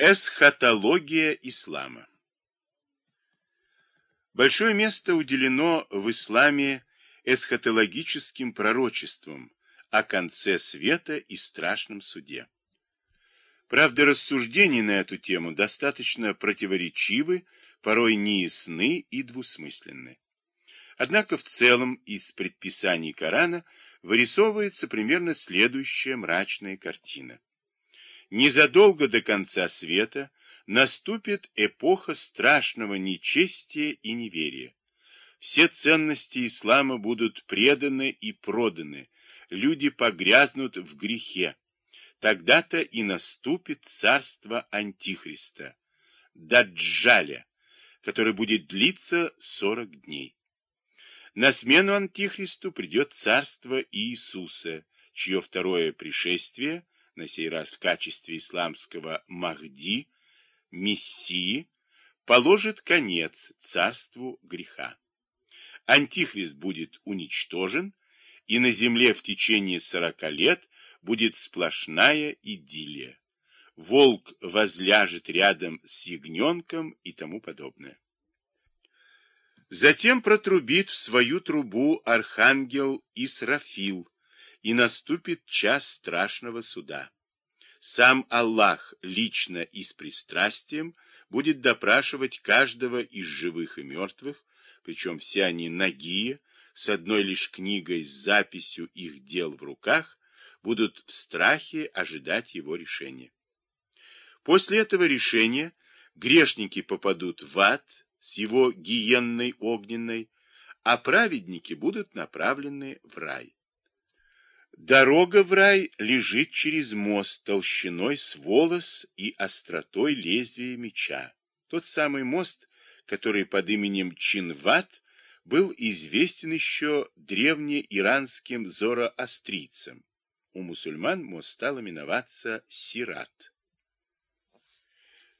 Эсхатология ислама Большое место уделено в исламе эсхатологическим пророчествам о конце света и страшном суде. Правда, рассуждения на эту тему достаточно противоречивы, порой неясны и двусмысленны. Однако в целом из предписаний Корана вырисовывается примерно следующая мрачная картина. Незадолго до конца света наступит эпоха страшного нечестия и неверия. Все ценности ислама будут преданы и проданы, люди погрязнут в грехе. Тогда-то и наступит царство Антихриста, Даджаля, который будет длиться сорок дней. На смену Антихристу придет царство Иисуса, чье второе пришествие – на сей раз в качестве исламского Махди, Мессии, положит конец царству греха. Антихрист будет уничтожен, и на земле в течение сорока лет будет сплошная идиллия. Волк возляжет рядом с ягненком и тому подобное. Затем протрубит в свою трубу архангел Исрафил, и наступит час страшного суда. Сам Аллах лично и с пристрастием будет допрашивать каждого из живых и мертвых, причем все они нагие, с одной лишь книгой с записью их дел в руках, будут в страхе ожидать его решения. После этого решения грешники попадут в ад с его гиенной огненной, а праведники будут направлены в рай. Дорога в рай лежит через мост толщиной с волос и остротой лезвия меча. Тот самый мост, который под именем Чинват был известен еще древнеиранским зороастрийцам. У мусульман мост стал именоваться Сират.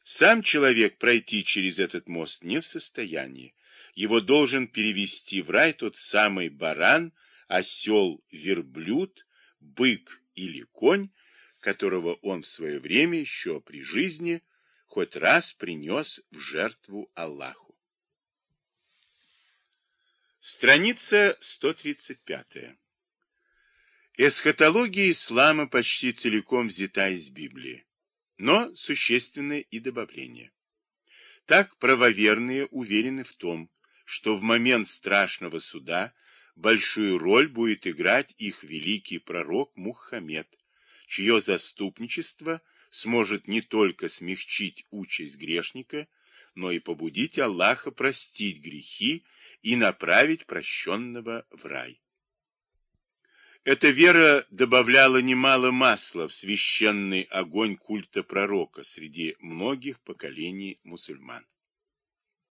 Сам человек пройти через этот мост не в состоянии. Его должен перевести в рай тот самый баран, осел-верблюд, бык или конь, которого он в свое время еще при жизни хоть раз принес в жертву Аллаху. Страница 135. Эсхатология ислама почти целиком взята из Библии, но существенны и добавления. Так правоверные уверены в том, что в момент страшного суда большую роль будет играть их великий пророк Мухаммед, чье заступничество сможет не только смягчить участь грешника, но и побудить Аллаха простить грехи и направить прощенного в рай. Эта вера добавляла немало масла в священный огонь культа пророка среди многих поколений мусульман.